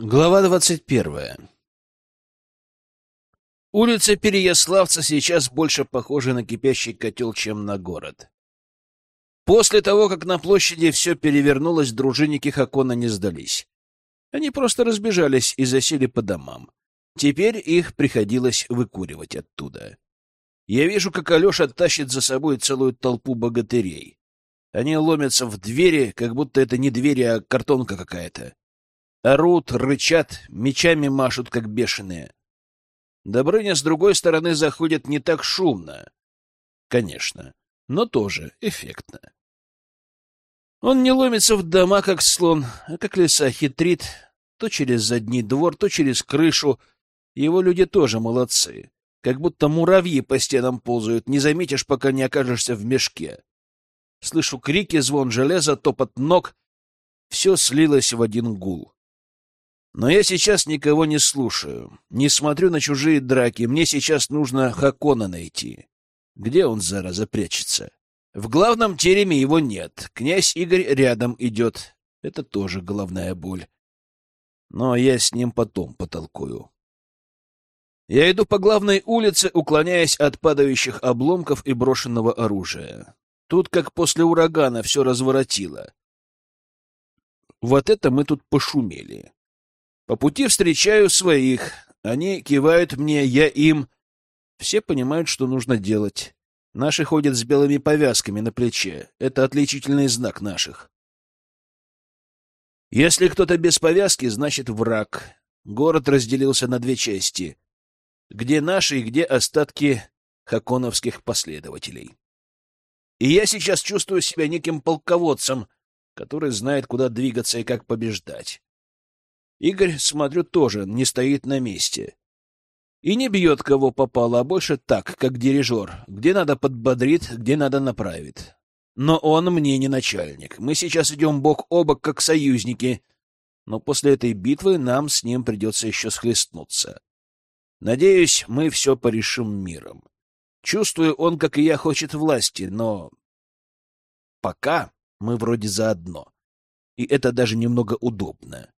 Глава двадцать первая. Улица Переяславца сейчас больше похожа на кипящий котел, чем на город. После того, как на площади все перевернулось, дружинники Хакона не сдались. Они просто разбежались и засели по домам. Теперь их приходилось выкуривать оттуда. Я вижу, как Алеша тащит за собой целую толпу богатырей. Они ломятся в двери, как будто это не двери, а картонка какая-то. Орут, рычат, мечами машут, как бешеные. Добрыня с другой стороны заходит не так шумно. Конечно, но тоже эффектно. Он не ломится в дома, как слон, а как лиса хитрит, то через задний двор, то через крышу. Его люди тоже молодцы. Как будто муравьи по стенам ползают, не заметишь, пока не окажешься в мешке. Слышу крики, звон железа, топот ног. Все слилось в один гул. Но я сейчас никого не слушаю, не смотрю на чужие драки. Мне сейчас нужно Хакона найти. Где он, зараза, прячется? В главном тереме его нет. Князь Игорь рядом идет. Это тоже головная боль. Но я с ним потом потолкую. Я иду по главной улице, уклоняясь от падающих обломков и брошенного оружия. Тут, как после урагана, все разворотило. Вот это мы тут пошумели. По пути встречаю своих. Они кивают мне, я им. Все понимают, что нужно делать. Наши ходят с белыми повязками на плече. Это отличительный знак наших. Если кто-то без повязки, значит враг. Город разделился на две части. Где наши и где остатки хаконовских последователей. И я сейчас чувствую себя неким полководцем, который знает, куда двигаться и как побеждать. Игорь, смотрю, тоже не стоит на месте. И не бьет кого попало, а больше так, как дирижер. Где надо подбодрит, где надо направит. Но он мне не начальник. Мы сейчас идем бок о бок, как союзники. Но после этой битвы нам с ним придется еще схлестнуться. Надеюсь, мы все порешим миром. Чувствую, он, как и я, хочет власти, но... Пока мы вроде заодно. И это даже немного удобно.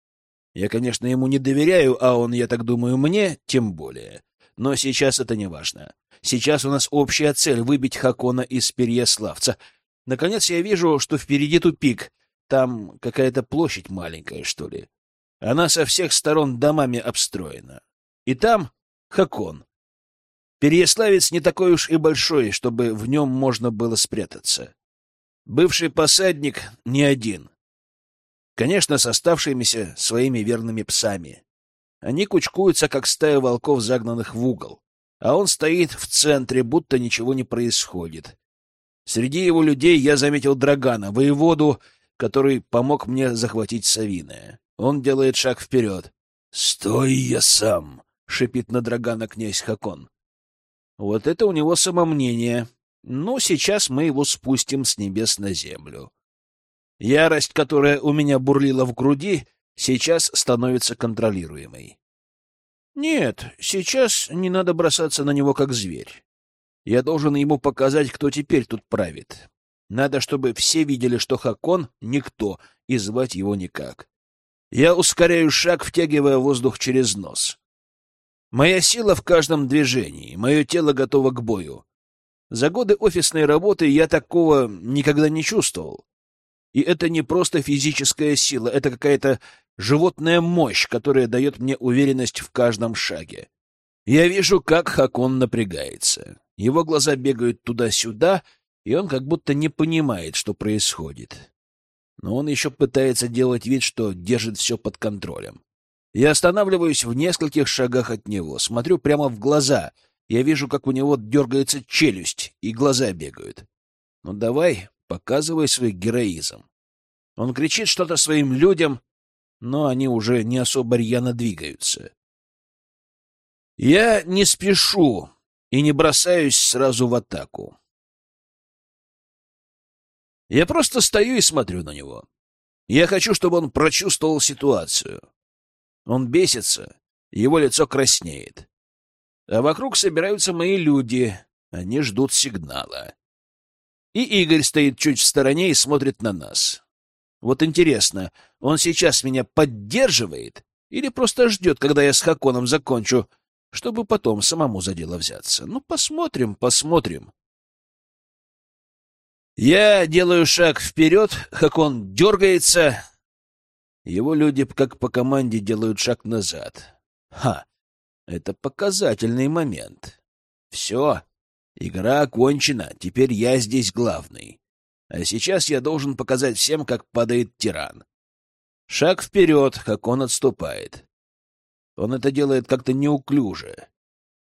Я, конечно, ему не доверяю, а он, я так думаю, мне тем более. Но сейчас это не важно. Сейчас у нас общая цель — выбить Хакона из Переяславца. Наконец я вижу, что впереди тупик. Там какая-то площадь маленькая, что ли. Она со всех сторон домами обстроена. И там Хакон. Переяславец не такой уж и большой, чтобы в нем можно было спрятаться. Бывший посадник не один. Конечно, с оставшимися своими верными псами. Они кучкуются, как стая волков, загнанных в угол. А он стоит в центре, будто ничего не происходит. Среди его людей я заметил Драгана, воеводу, который помог мне захватить Савиное. Он делает шаг вперед. — Стой я сам! — шипит на Драгана князь Хакон. Вот это у него самомнение. Ну, сейчас мы его спустим с небес на землю. Ярость, которая у меня бурлила в груди, сейчас становится контролируемой. Нет, сейчас не надо бросаться на него как зверь. Я должен ему показать, кто теперь тут правит. Надо, чтобы все видели, что Хакон — никто, и звать его никак. Я ускоряю шаг, втягивая воздух через нос. Моя сила в каждом движении, мое тело готово к бою. За годы офисной работы я такого никогда не чувствовал. И это не просто физическая сила, это какая-то животная мощь, которая дает мне уверенность в каждом шаге. Я вижу, как Хакон напрягается. Его глаза бегают туда-сюда, и он как будто не понимает, что происходит. Но он еще пытается делать вид, что держит все под контролем. Я останавливаюсь в нескольких шагах от него, смотрю прямо в глаза. Я вижу, как у него дергается челюсть, и глаза бегают. Ну давай, Показывай свой героизм. Он кричит что-то своим людям, но они уже не особо рьяно двигаются. Я не спешу и не бросаюсь сразу в атаку. Я просто стою и смотрю на него. Я хочу, чтобы он прочувствовал ситуацию. Он бесится, его лицо краснеет. А вокруг собираются мои люди, они ждут сигнала. И Игорь стоит чуть в стороне и смотрит на нас. Вот интересно, он сейчас меня поддерживает Или просто ждет, когда я с Хаконом закончу, чтобы потом самому за дело взяться. Ну, посмотрим, посмотрим. Я делаю шаг вперед, Хакон дергается. Его люди, как по команде, делают шаг назад. Ха! Это показательный момент. Все, игра окончена, теперь я здесь главный. А сейчас я должен показать всем, как падает тиран. Шаг вперед, как он отступает. Он это делает как-то неуклюже.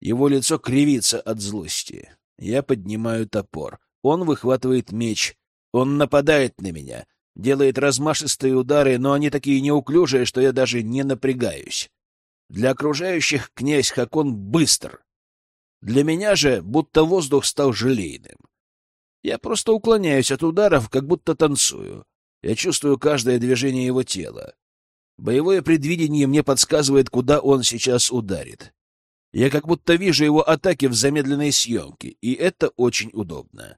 Его лицо кривится от злости. Я поднимаю топор. Он выхватывает меч. Он нападает на меня. Делает размашистые удары, но они такие неуклюжие, что я даже не напрягаюсь. Для окружающих князь Хакон быстр. Для меня же будто воздух стал желейным. Я просто уклоняюсь от ударов, как будто танцую. Я чувствую каждое движение его тела. Боевое предвидение мне подсказывает, куда он сейчас ударит. Я как будто вижу его атаки в замедленной съемке, и это очень удобно.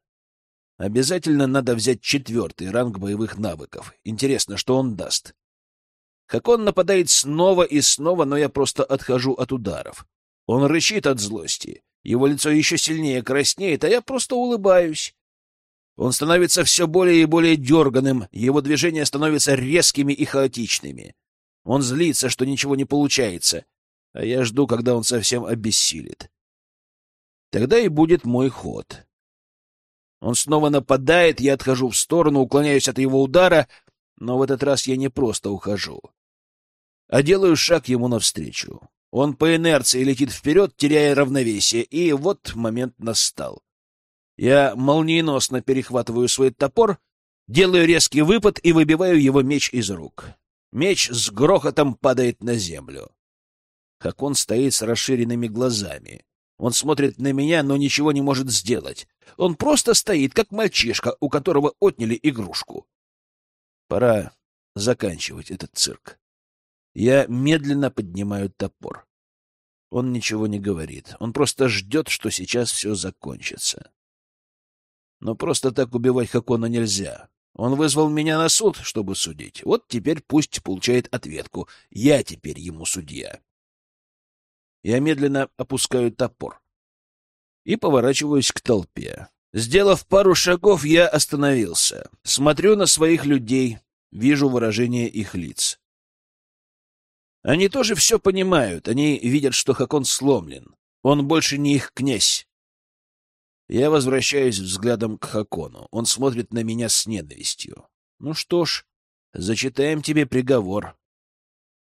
Обязательно надо взять четвертый ранг боевых навыков. Интересно, что он даст. Как он нападает снова и снова, но я просто отхожу от ударов. Он рычит от злости. Его лицо еще сильнее краснеет, а я просто улыбаюсь. Он становится все более и более дерганым, его движения становятся резкими и хаотичными. Он злится, что ничего не получается, а я жду, когда он совсем обессилит. Тогда и будет мой ход. Он снова нападает, я отхожу в сторону, уклоняюсь от его удара, но в этот раз я не просто ухожу, а делаю шаг ему навстречу. Он по инерции летит вперед, теряя равновесие, и вот момент настал. Я молниеносно перехватываю свой топор, делаю резкий выпад и выбиваю его меч из рук. Меч с грохотом падает на землю. Как он стоит с расширенными глазами. Он смотрит на меня, но ничего не может сделать. Он просто стоит, как мальчишка, у которого отняли игрушку. Пора заканчивать этот цирк. Я медленно поднимаю топор. Он ничего не говорит. Он просто ждет, что сейчас все закончится. Но просто так убивать Хакона нельзя. Он вызвал меня на суд, чтобы судить. Вот теперь пусть получает ответку. Я теперь ему судья. Я медленно опускаю топор и поворачиваюсь к толпе. Сделав пару шагов, я остановился. Смотрю на своих людей, вижу выражение их лиц. Они тоже все понимают. Они видят, что Хакон сломлен. Он больше не их князь. Я возвращаюсь взглядом к Хакону. Он смотрит на меня с ненавистью. Ну что ж, зачитаем тебе приговор.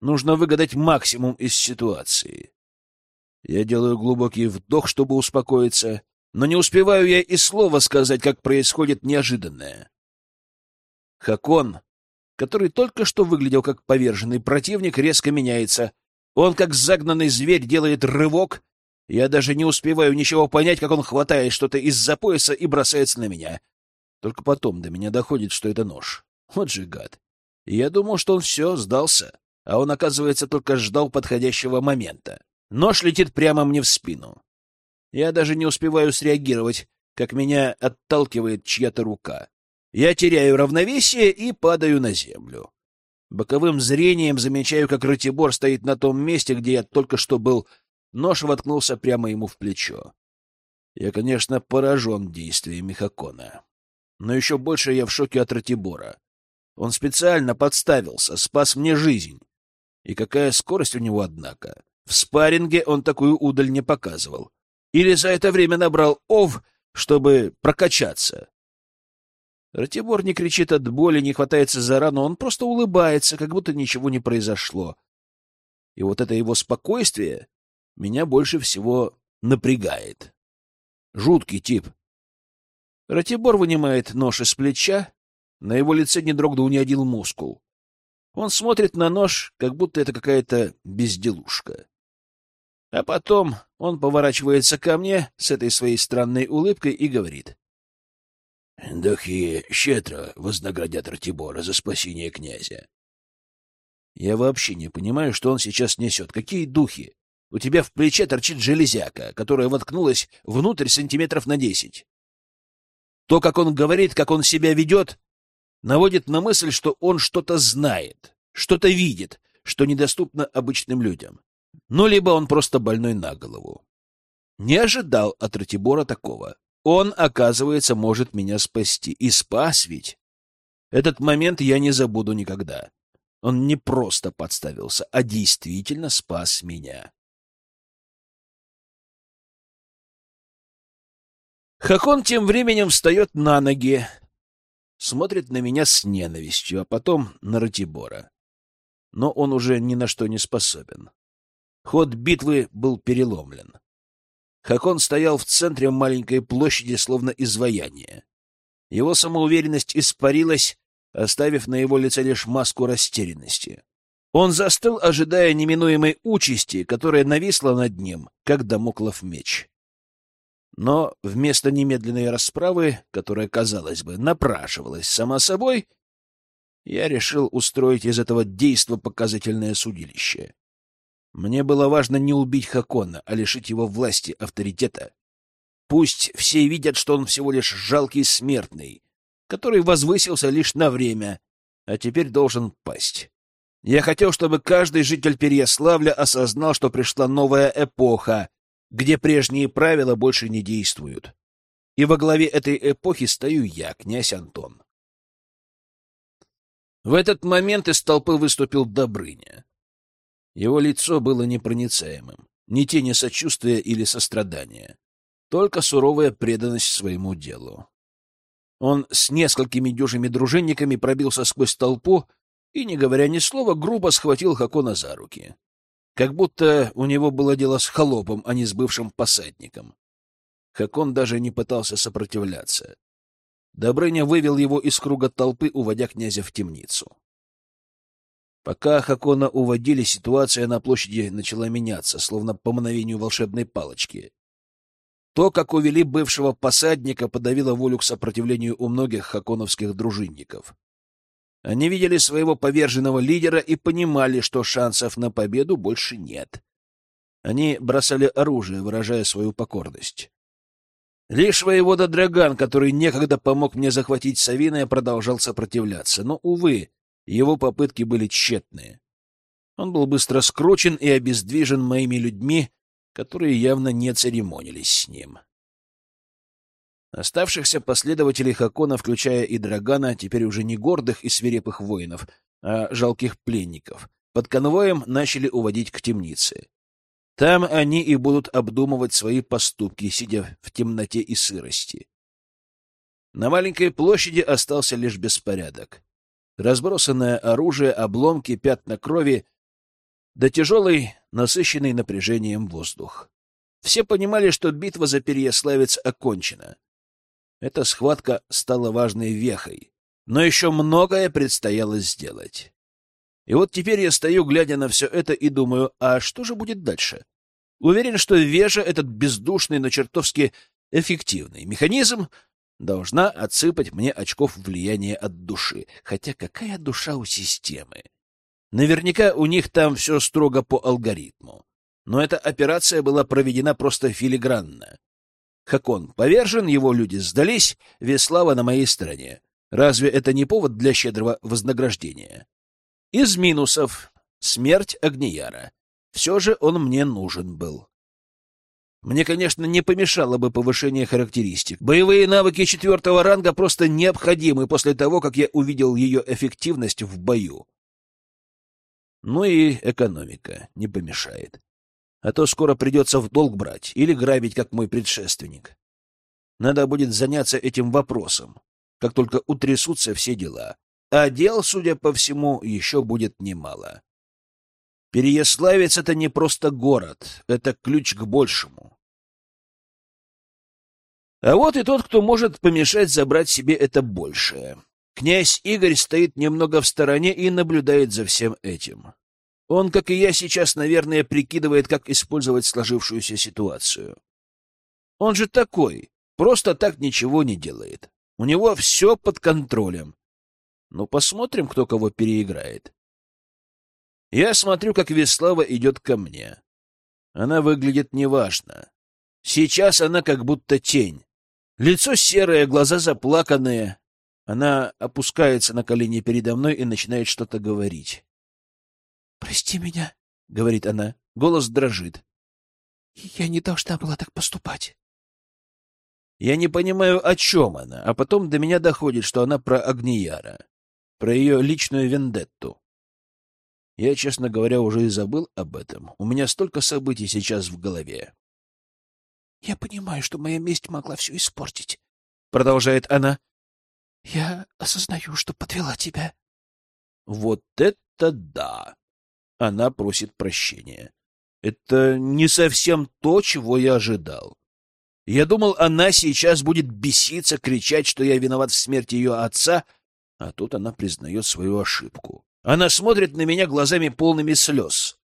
Нужно выгадать максимум из ситуации. Я делаю глубокий вдох, чтобы успокоиться, но не успеваю я и слова сказать, как происходит неожиданное. Хакон, который только что выглядел как поверженный противник, резко меняется. Он, как загнанный зверь, делает рывок я даже не успеваю ничего понять, как он хватает что-то из-за пояса и бросается на меня. Только потом до меня доходит, что это нож. Вот же гад. Я думал, что он все, сдался, а он, оказывается, только ждал подходящего момента. Нож летит прямо мне в спину. Я даже не успеваю среагировать, как меня отталкивает чья-то рука. Я теряю равновесие и падаю на землю. Боковым зрением замечаю, как Ратибор стоит на том месте, где я только что был Нож воткнулся прямо ему в плечо. Я, конечно, поражен действиями Хакона. Но еще больше я в шоке от Ратибора. Он специально подставился, спас мне жизнь. И какая скорость у него, однако. В спарринге он такую удаль не показывал. Или за это время набрал ов, чтобы прокачаться. Ратибор не кричит от боли, не хватается за рану, он просто улыбается, как будто ничего не произошло. И вот это его спокойствие меня больше всего напрягает. Жуткий тип. Ратибор вынимает нож из плеча, на его лице не дрогнул ни один мускул. Он смотрит на нож, как будто это какая-то безделушка. А потом он поворачивается ко мне с этой своей странной улыбкой и говорит. — Духи щедро вознаградят Ратибора за спасение князя. Я вообще не понимаю, что он сейчас несет. Какие духи? У тебя в плече торчит железяка, которая воткнулась внутрь сантиметров на десять. То, как он говорит, как он себя ведет, наводит на мысль, что он что-то знает, что-то видит, что недоступно обычным людям. Ну, либо он просто больной на голову. Не ожидал от Ратибора такого. Он, оказывается, может меня спасти. И спас ведь. Этот момент я не забуду никогда. Он не просто подставился, а действительно спас меня. Хакон тем временем встает на ноги, смотрит на меня с ненавистью, а потом на Ратибора. Но он уже ни на что не способен. Ход битвы был переломлен. Хакон стоял в центре маленькой площади, словно изваяние. Его самоуверенность испарилась, оставив на его лице лишь маску растерянности. Он застыл, ожидая неминуемой участи, которая нависла над ним, как домоклов меч. Но вместо немедленной расправы, которая, казалось бы, напрашивалась сама собой, я решил устроить из этого действа показательное судилище. Мне было важно не убить Хакона, а лишить его власти, авторитета. Пусть все видят, что он всего лишь жалкий смертный, который возвысился лишь на время, а теперь должен пасть. Я хотел, чтобы каждый житель Переяславля осознал, что пришла новая эпоха, где прежние правила больше не действуют. И во главе этой эпохи стою я, князь Антон. В этот момент из толпы выступил Добрыня. Его лицо было непроницаемым, ни тени сочувствия или сострадания, только суровая преданность своему делу. Он с несколькими дюжими дружинниками пробился сквозь толпу и, не говоря ни слова, грубо схватил Хакона за руки. Как будто у него было дело с холопом, а не с бывшим посадником. Хакон даже не пытался сопротивляться. Добрыня вывел его из круга толпы, уводя князя в темницу. Пока Хакона уводили, ситуация на площади начала меняться, словно по мановению волшебной палочки. То, как увели бывшего посадника, подавило волю к сопротивлению у многих хаконовских дружинников. Они видели своего поверженного лидера и понимали, что шансов на победу больше нет. Они бросали оружие, выражая свою покорность. Лишь воевода Драган, который некогда помог мне захватить Савиная, продолжал сопротивляться. Но, увы, его попытки были тщетные. Он был быстро скручен и обездвижен моими людьми, которые явно не церемонились с ним. Оставшихся последователей Хакона, включая и Драгана, теперь уже не гордых и свирепых воинов, а жалких пленников, под конвоем начали уводить к темнице. Там они и будут обдумывать свои поступки, сидя в темноте и сырости. На маленькой площади остался лишь беспорядок. Разбросанное оружие, обломки, пятна крови, да тяжелый, насыщенный напряжением воздух. Все понимали, что битва за Переяславец окончена. Эта схватка стала важной вехой, но еще многое предстояло сделать. И вот теперь я стою, глядя на все это, и думаю, а что же будет дальше? Уверен, что Вежа, этот бездушный, но чертовски эффективный механизм, должна отсыпать мне очков влияния от души. Хотя какая душа у системы? Наверняка у них там все строго по алгоритму. Но эта операция была проведена просто филигранно. Хакон повержен, его люди сдались, Веслава на моей стороне. Разве это не повод для щедрого вознаграждения? Из минусов — смерть Агнияра. Все же он мне нужен был. Мне, конечно, не помешало бы повышение характеристик. Боевые навыки четвертого ранга просто необходимы после того, как я увидел ее эффективность в бою. Ну и экономика не помешает а то скоро придется в долг брать или грабить, как мой предшественник. Надо будет заняться этим вопросом, как только утрясутся все дела. А дел, судя по всему, еще будет немало. Переяславец — это не просто город, это ключ к большему. А вот и тот, кто может помешать забрать себе это большее. Князь Игорь стоит немного в стороне и наблюдает за всем этим. Он, как и я сейчас, наверное, прикидывает, как использовать сложившуюся ситуацию. Он же такой, просто так ничего не делает. У него все под контролем. Ну, посмотрим, кто кого переиграет. Я смотрю, как Веслава идет ко мне. Она выглядит неважно. Сейчас она как будто тень. Лицо серое, глаза заплаканные. Она опускается на колени передо мной и начинает что-то говорить. Прости меня, — говорит она. Голос дрожит. Я не должна была так поступать. Я не понимаю, о чем она, а потом до меня доходит, что она про Агнияра, про ее личную вендетту. Я, честно говоря, уже и забыл об этом. У меня столько событий сейчас в голове. — Я понимаю, что моя месть могла все испортить, — продолжает она. — Я осознаю, что подвела тебя. Вот это да! Она просит прощения. Это не совсем то, чего я ожидал. Я думал, она сейчас будет беситься, кричать, что я виноват в смерти ее отца, а тут она признает свою ошибку. Она смотрит на меня глазами полными слез,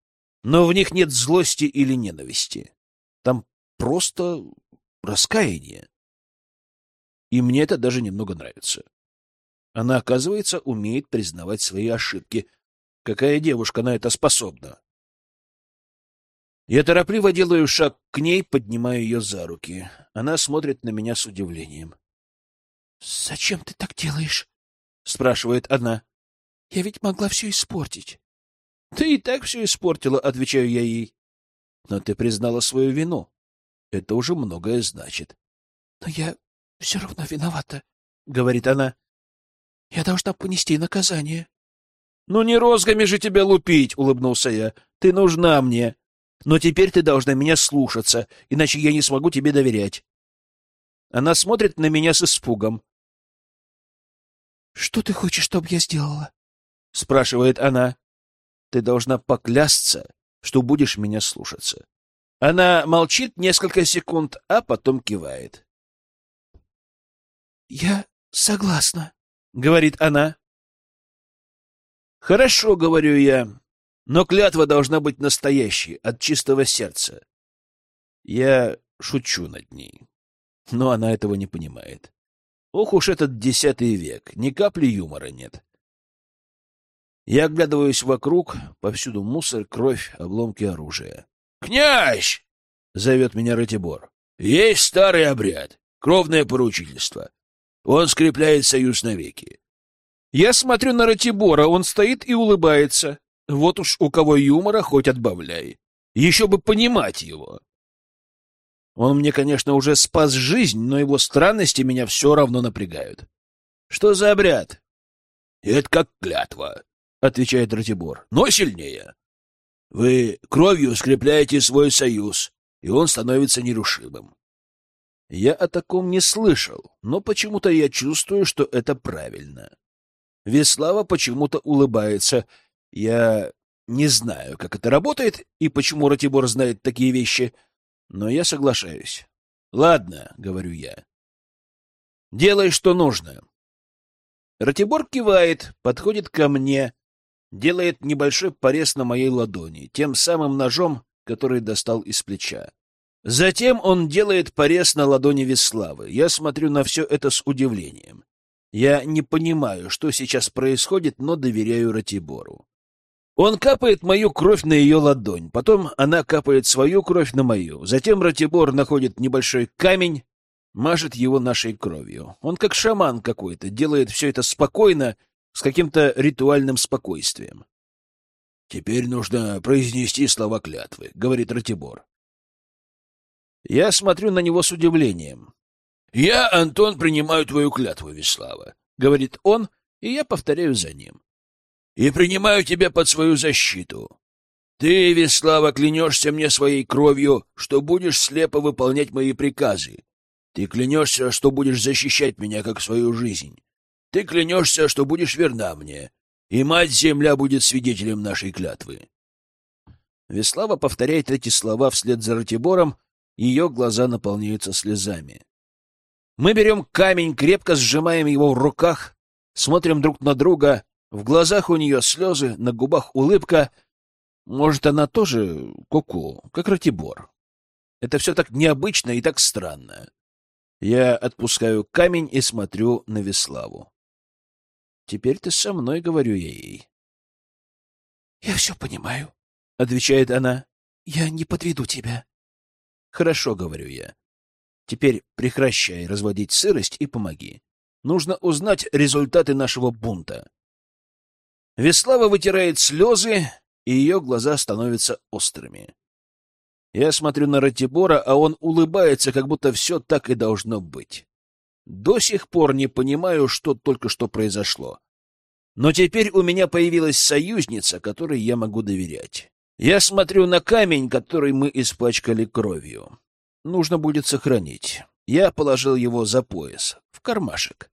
но в них нет злости или ненависти. Там просто раскаяние. И мне это даже немного нравится. Она, оказывается, умеет признавать свои ошибки. Какая девушка на это способна? Я торопливо делаю шаг к ней, поднимаю ее за руки. Она смотрит на меня с удивлением. — Зачем ты так делаешь? — спрашивает она. — Я ведь могла все испортить. — Ты и так все испортила, — отвечаю я ей. — Но ты признала свою вину. Это уже многое значит. — Но я все равно виновата, — говорит она. — Я должна понести наказание. — Ну не розгами же тебя лупить, — улыбнулся я. — Ты нужна мне. Но теперь ты должна меня слушаться, иначе я не смогу тебе доверять. Она смотрит на меня с испугом. — Что ты хочешь, чтобы я сделала? — спрашивает она. — Ты должна поклясться, что будешь меня слушаться. Она молчит несколько секунд, а потом кивает. — Я согласна, — говорит она. — Хорошо, — говорю я. Но клятва должна быть настоящей, от чистого сердца. Я шучу над ней, но она этого не понимает. Ох уж этот десятый век, ни капли юмора нет. Я оглядываюсь вокруг, повсюду мусор, кровь, обломки оружия. «Князь!» — зовет меня Ратибор. «Есть старый обряд, кровное поручительство. Он скрепляет союз навеки». Я смотрю на Ратибора, он стоит и улыбается. Вот уж у кого юмора хоть отбавляй. Еще бы понимать его. Он мне, конечно, уже спас жизнь, но его странности меня все равно напрягают. Что за обряд? — Это как клятва, — отвечает Ратибор, — но сильнее. Вы кровью скрепляете свой союз, и он становится нерушимым. Я о таком не слышал, но почему-то я чувствую, что это правильно. Веслава почему-то улыбается — я не знаю, как это работает и почему Ратибор знает такие вещи, но я соглашаюсь. Ладно, говорю я. Делай, что нужно. Ратибор кивает, подходит ко мне, делает небольшой порез на моей ладони, тем самым ножом, который достал из плеча. Затем он делает порез на ладони Веславы. Я смотрю на все это с удивлением. Я не понимаю, что сейчас происходит, но доверяю Ратибору. Он капает мою кровь на ее ладонь, потом она капает свою кровь на мою. Затем Ратибор находит небольшой камень, мажет его нашей кровью. Он как шаман какой-то, делает все это спокойно, с каким-то ритуальным спокойствием. «Теперь нужно произнести слова клятвы», — говорит Ратибор. Я смотрю на него с удивлением. «Я, Антон, принимаю твою клятву, Веслава», — говорит он, и я повторяю за ним и принимаю тебя под свою защиту. Ты, Веслава, клянешься мне своей кровью, что будешь слепо выполнять мои приказы. Ты клянешься, что будешь защищать меня, как свою жизнь. Ты клянешься, что будешь верна мне, и Мать-Земля будет свидетелем нашей клятвы. Веслава повторяет эти слова вслед за Ратибором, ее глаза наполняются слезами. Мы берем камень, крепко сжимаем его в руках, смотрим друг на друга в глазах у нее слезы, на губах улыбка. Может, она тоже куку, -ку, как Ратибор. Это все так необычно и так странно. Я отпускаю камень и смотрю на Веславу. Теперь ты со мной, говорю я ей. — Я все понимаю, — отвечает она. — Я не подведу тебя. — Хорошо, — говорю я. Теперь прекращай разводить сырость и помоги. Нужно узнать результаты нашего бунта. Веслава вытирает слезы, и ее глаза становятся острыми. Я смотрю на Ратибора, а он улыбается, как будто все так и должно быть. До сих пор не понимаю, что только что произошло. Но теперь у меня появилась союзница, которой я могу доверять. Я смотрю на камень, который мы испачкали кровью. Нужно будет сохранить. Я положил его за пояс, в кармашек.